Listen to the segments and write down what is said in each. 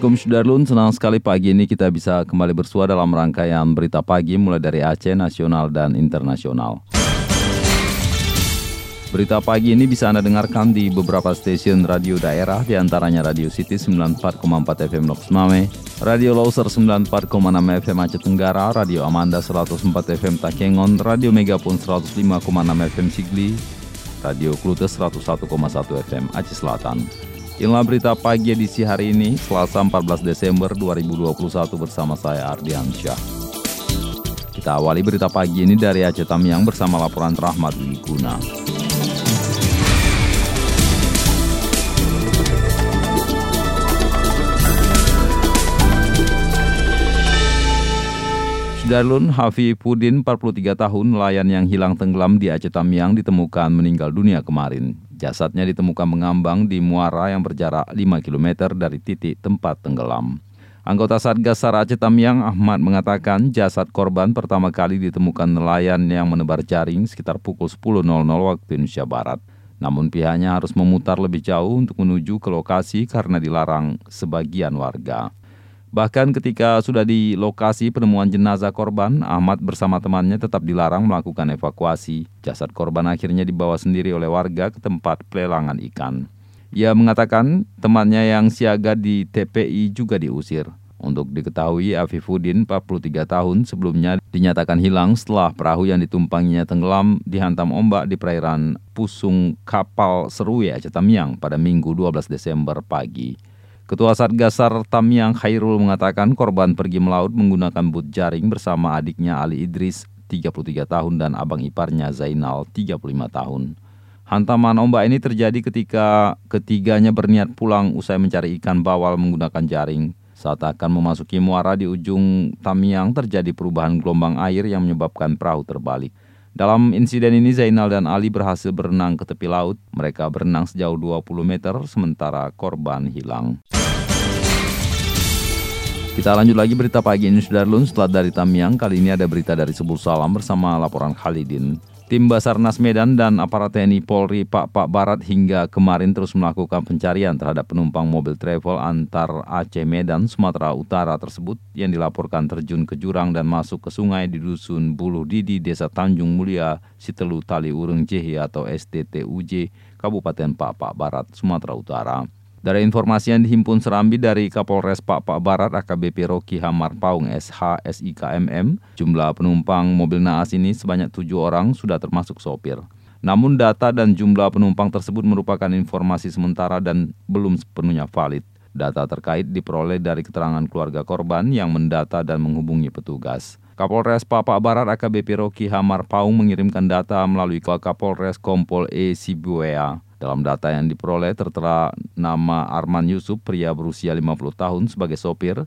Assalamualaikum Sudarlun, senang sekali pagi ini kita bisa kembali bersua dalam rangkaian berita pagi mulai dari Aceh, nasional dan internasional. Berita pagi ini bisa Anda dengarkan di beberapa stasiun radio daerah, di antaranya Radio City 94,4 FM Loks Mame, Radio Loser 94,6 FM Aceh Tenggara, Radio Amanda 104 FM Takengon, Radio Megapun 105,6 FM Sigli, Radio Klute 101,1 FM Aceh Selatan. Inilah berita pagi edisi hari ini, Selasa 14 Desember 2021 bersama saya Ardian Syah. Kita awali berita pagi ini dari Aceh Tamiang bersama laporan Rahmat Guna. Sudarlun Hafi Pudin, 43 tahun, nelayan yang hilang tenggelam di Aceh Tamiang ditemukan meninggal dunia kemarin. Jasadnya ditemukan mengambang di muara yang berjarak 5 km dari titik tempat tenggelam. Anggota Satgas SAR Aceh Tamiang Ahmad mengatakan jasad korban pertama kali ditemukan nelayan yang menebar jaring sekitar pukul 10.00 waktu Indonesia Barat. Namun pihaknya harus memutar lebih jauh untuk menuju ke lokasi karena dilarang sebagian warga. Bahkan ketika sudah di lokasi penemuan jenazah korban, Ahmad bersama temannya tetap dilarang melakukan evakuasi. Jasad korban akhirnya dibawa sendiri oleh warga ke tempat pelelangan ikan. Ia mengatakan temannya yang siaga di TPI juga diusir. Untuk diketahui, Afifuddin, 43 tahun, sebelumnya dinyatakan hilang setelah perahu yang ditumpanginya tenggelam dihantam ombak di perairan Pusung Kapal Serui Aceh Tamiang pada Minggu 12 Desember pagi. Ketua Satgas SAR Tamiang Khairul mengatakan korban pergi melaut menggunakan but jaring bersama adiknya Ali Idris, 33 tahun, dan abang iparnya Zainal, 35 tahun. Hantaman ombak ini terjadi ketika ketiganya berniat pulang usai mencari ikan bawal menggunakan jaring. Saat akan memasuki muara di ujung Tamiang terjadi perubahan gelombang air yang menyebabkan perahu terbalik. Dalam insiden ini Zainal dan Ali berhasil berenang ke tepi laut. Mereka berenang sejauh 20 meter sementara korban hilang. Kita lanjut lagi berita pagi ini Sudarlun setelah dari Tamiang. Kali ini ada berita dari Sebul Salam bersama laporan Khalidin. Tim Basarnas Medan dan aparat TNI Polri Pak Pak Barat hingga kemarin terus melakukan pencarian terhadap penumpang mobil travel antar Aceh Medan Sumatera Utara tersebut yang dilaporkan terjun ke jurang dan masuk ke sungai di Dusun Buluh Didi, Desa Tanjung Mulia, Sitelu Tali Urung Jehi atau STTUJ, Kabupaten Pak Pak Barat, Sumatera Utara. Dari informasi yang dihimpun Serambi dari Kapolres Pak Pak Barat AKBP Rocky Hamar Paung SH SIKMM, jumlah penumpang mobil naas ini sebanyak tujuh orang sudah termasuk sopir. Namun data dan jumlah penumpang tersebut merupakan informasi sementara dan belum sepenuhnya valid. Data terkait diperoleh dari keterangan keluarga korban yang mendata dan menghubungi petugas. Kapolres Papa Barat AKBP Rocky Hamar Paung mengirimkan data melalui Kapolres Kompol E Sibuea. Dalam data yang diperoleh tertera nama Arman Yusuf, pria berusia 50 tahun sebagai sopir,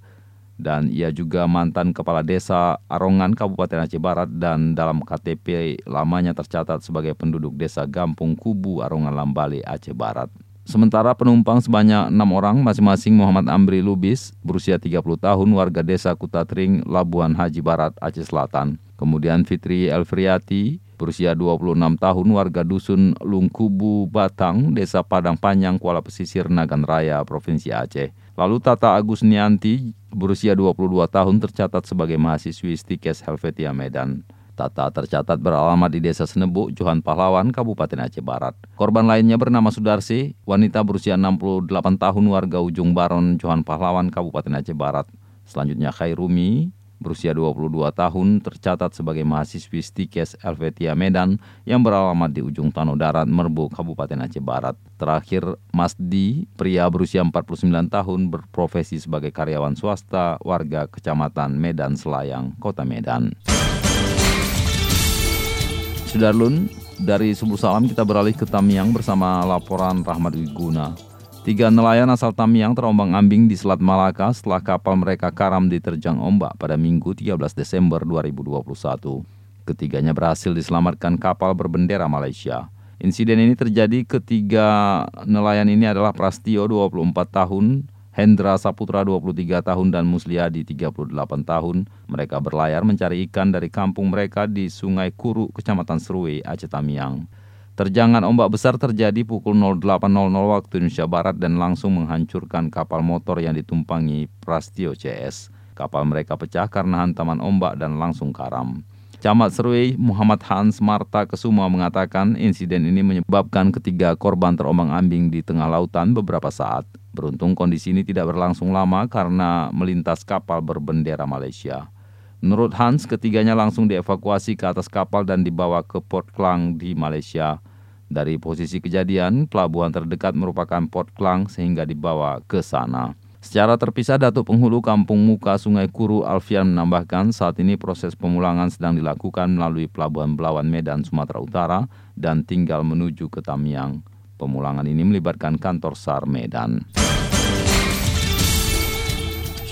dan ia juga mantan kepala desa Arongan, Kabupaten Aceh Barat, dan dalam KTP lamanya tercatat sebagai penduduk desa Gampung Kubu, Arongan Lambale, Aceh Barat. Sementara penumpang sebanyak enam orang, masing-masing Muhammad Amri Lubis, berusia 30 tahun, warga desa Kutatring, Labuan Haji Barat, Aceh Selatan. Kemudian Fitri Elfriati, berusia 26 tahun warga dusun Lungkubu Batang, Desa Padang Panjang, Kuala Pesisir, Nagan Raya, Provinsi Aceh. Lalu Tata Agus Nianti, berusia 22 tahun tercatat sebagai mahasiswi Stikes Helvetia Medan. Tata tercatat beralamat di Desa Senebu, Johan Pahlawan, Kabupaten Aceh Barat. Korban lainnya bernama Sudarsi, wanita berusia 68 tahun warga Ujung Baron, Johan Pahlawan, Kabupaten Aceh Barat. Selanjutnya Khairumi, berusia 22 tahun tercatat sebagai mahasiswi Stikes Helvetia Medan yang beralamat di ujung Tanah Darat, Merbu, Kabupaten Aceh Barat. Terakhir, Masdi, pria berusia 49 tahun berprofesi sebagai karyawan swasta warga Kecamatan Medan Selayang, Kota Medan. Sudarlun, Dari Subuh Salam kita beralih ke Tamiang bersama laporan Rahmat Wiguna. Tiga nelayan asal Tamiang terombang-ambing di Selat Malaka setelah kapal mereka karam diterjang ombak pada Minggu 13 Desember 2021. Ketiganya berhasil diselamatkan kapal berbendera Malaysia. Insiden ini terjadi ketika nelayan ini adalah Prastio 24 tahun, Hendra Saputra 23 tahun dan Musliadi 38 tahun. Mereka berlayar mencari ikan dari kampung mereka di Sungai Kuru, Kecamatan Serui, Aceh Tamiang. Terjangan ombak besar terjadi pukul 08.00 waktu Indonesia Barat dan langsung menghancurkan kapal motor yang ditumpangi Prastio CS. Kapal mereka pecah karena hantaman ombak dan langsung karam. Camat Serui Muhammad Hans Marta Kesuma mengatakan insiden ini menyebabkan ketiga korban terombang-ambing di tengah lautan beberapa saat. Beruntung kondisi ini tidak berlangsung lama karena melintas kapal berbendera Malaysia. Menurut Hans, ketiganya langsung dievakuasi ke atas kapal dan dibawa ke Port Klang di Malaysia. Dari posisi kejadian, pelabuhan terdekat merupakan Port Klang sehingga dibawa ke sana. Secara terpisah, Datuk Penghulu Kampung Muka Sungai Kuru Alfian menambahkan saat ini proses pemulangan sedang dilakukan melalui Pelabuhan Belawan Medan, Sumatera Utara dan tinggal menuju ke Tamiang. Pemulangan ini melibatkan kantor SAR Medan.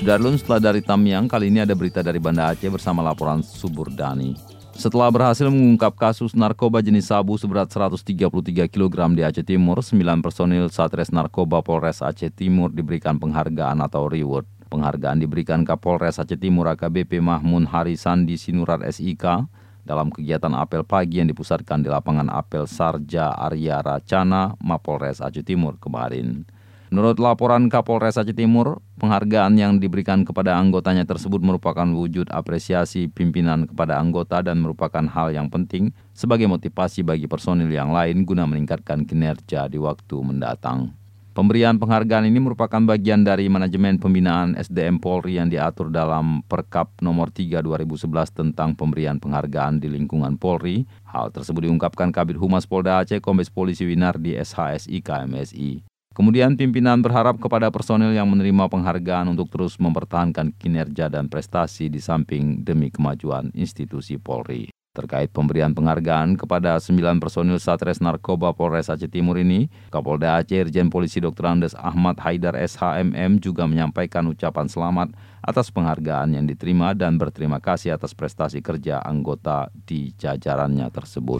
Sudarlun setelah dari Tamiang, kali ini ada berita dari Banda Aceh bersama laporan Subur Dani. Setelah berhasil mengungkap kasus narkoba jenis sabu seberat 133 kg di Aceh Timur, 9 personil Satres Narkoba Polres Aceh Timur diberikan penghargaan atau reward. Penghargaan diberikan Kapolres Aceh Timur AKBP Mahmun Hari Sandi Sinurat SIK dalam kegiatan apel pagi yang dipusatkan di lapangan apel Sarja Arya Racana, Mapolres Aceh Timur kemarin. Menurut laporan Kapolres Aceh Timur, penghargaan yang diberikan kepada anggotanya tersebut merupakan wujud apresiasi pimpinan kepada anggota dan merupakan hal yang penting sebagai motivasi bagi personil yang lain guna meningkatkan kinerja di waktu mendatang. Pemberian penghargaan ini merupakan bagian dari manajemen pembinaan SDM Polri yang diatur dalam Perkap nomor 3 2011 tentang pemberian penghargaan di lingkungan Polri. Hal tersebut diungkapkan Kabit Humas Polda Aceh Kombes Polisi Winardi SHSI KMSI. Kemudian pimpinan berharap kepada personel yang menerima penghargaan untuk terus mempertahankan kinerja dan prestasi di samping demi kemajuan institusi Polri. Terkait pemberian penghargaan kepada sembilan personil Satres Narkoba Polres Aceh Timur ini, Kapolda Aceh Irjen Polisi Dr. Andes Ahmad Haidar SHMM juga menyampaikan ucapan selamat atas penghargaan yang diterima dan berterima kasih atas prestasi kerja anggota di jajarannya tersebut.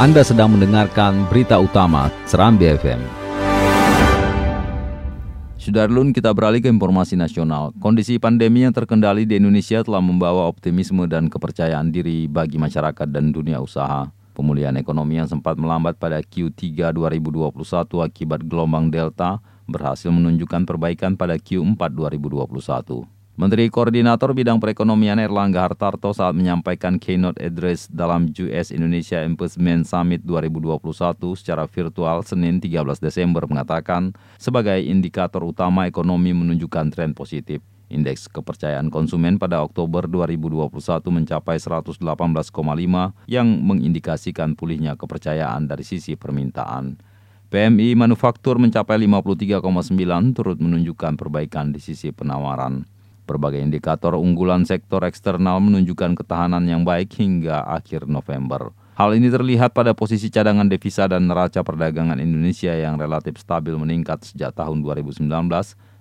Anda sedang mendengarkan berita utama Serambi FM. Sudarlun kita beralih ke informasi nasional. Kondisi pandemi yang terkendali di Indonesia telah membawa optimisme dan kepercayaan diri bagi masyarakat dan dunia usaha. Pemulihan ekonomi yang sempat melambat pada Q3 2021 akibat gelombang Delta berhasil menunjukkan perbaikan pada Q4 2021. Menteri Koordinator Bidang Perekonomian Erlangga Hartarto saat menyampaikan keynote address dalam US Indonesia Investment Summit 2021 secara virtual Senin 13 Desember mengatakan sebagai indikator utama ekonomi menunjukkan tren positif. Indeks kepercayaan konsumen pada Oktober 2021 mencapai 118,5 yang mengindikasikan pulihnya kepercayaan dari sisi permintaan. PMI manufaktur mencapai 53,9 turut menunjukkan perbaikan di sisi penawaran. Berbagai indikator unggulan sektor eksternal menunjukkan ketahanan yang baik hingga akhir November. Hal ini terlihat pada posisi cadangan devisa dan neraca perdagangan Indonesia yang relatif stabil meningkat sejak tahun 2019,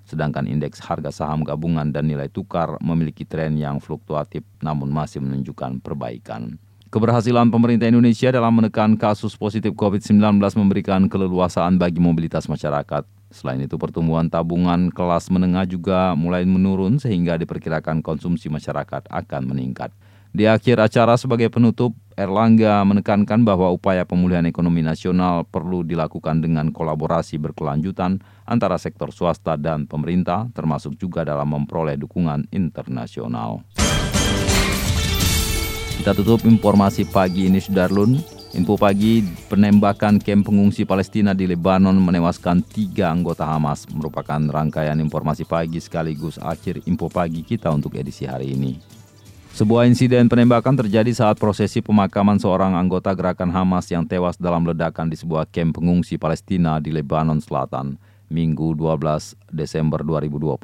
sedangkan indeks harga saham gabungan dan nilai tukar memiliki tren yang fluktuatif namun masih menunjukkan perbaikan. Keberhasilan pemerintah Indonesia dalam menekan kasus positif COVID-19 memberikan keleluasaan bagi mobilitas masyarakat. Selain itu pertumbuhan tabungan kelas menengah juga mulai menurun sehingga diperkirakan konsumsi masyarakat akan meningkat. Di akhir acara sebagai penutup, Erlangga menekankan bahwa upaya pemulihan ekonomi nasional perlu dilakukan dengan kolaborasi berkelanjutan antara sektor swasta dan pemerintah, termasuk juga dalam memperoleh dukungan internasional. Kita tutup informasi pagi ini Sudarlun. Info pagi, penembakan kamp pengungsi Palestina di Lebanon menewaskan tiga anggota Hamas merupakan rangkaian informasi pagi sekaligus akhir info pagi kita untuk edisi hari ini. Sebuah insiden penembakan terjadi saat prosesi pemakaman seorang anggota gerakan Hamas yang tewas dalam ledakan di sebuah kamp pengungsi Palestina di Lebanon Selatan, Minggu 12 Desember 2021.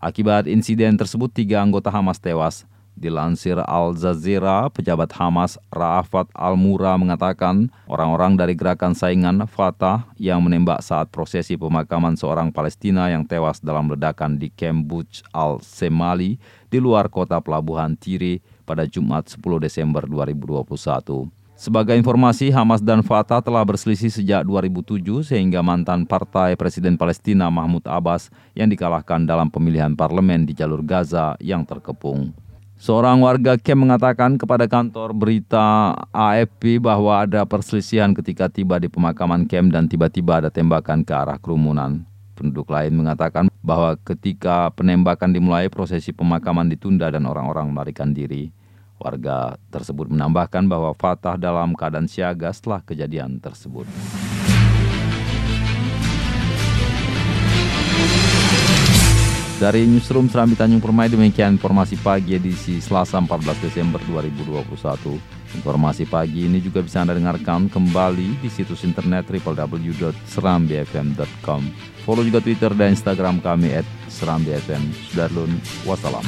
Akibat insiden tersebut, tiga anggota Hamas tewas, Dilansir Al Jazeera, pejabat Hamas Ra'afat Al-Mura mengatakan orang-orang dari gerakan saingan Fatah yang menembak saat prosesi pemakaman seorang Palestina yang tewas dalam ledakan di Camp Buj Al-Semali di luar kota pelabuhan Tiri pada Jumat 10 Desember 2021. Sebagai informasi, Hamas dan Fatah telah berselisih sejak 2007 sehingga mantan partai Presiden Palestina Mahmud Abbas yang dikalahkan dalam pemilihan parlemen di jalur Gaza yang terkepung. Seorang warga Kem mengatakan kepada kantor berita AFP bahwa ada perselisihan ketika tiba di pemakaman Kem dan tiba-tiba ada tembakan ke arah kerumunan. Penduduk lain mengatakan bahwa ketika penembakan dimulai, prosesi pemakaman ditunda dan orang-orang melarikan diri. Warga tersebut menambahkan bahwa Fatah dalam keadaan siaga setelah kejadian tersebut. Dari Newsroom Serambi Tanjung Permai demikian informasi pagi edisi Selasa 14 Desember 2021. Informasi pagi ini juga bisa Anda dengarkan kembali di situs internet www.serambifm.com. Follow juga Twitter dan Instagram kami at serambifm. Sudarlun, wassalam.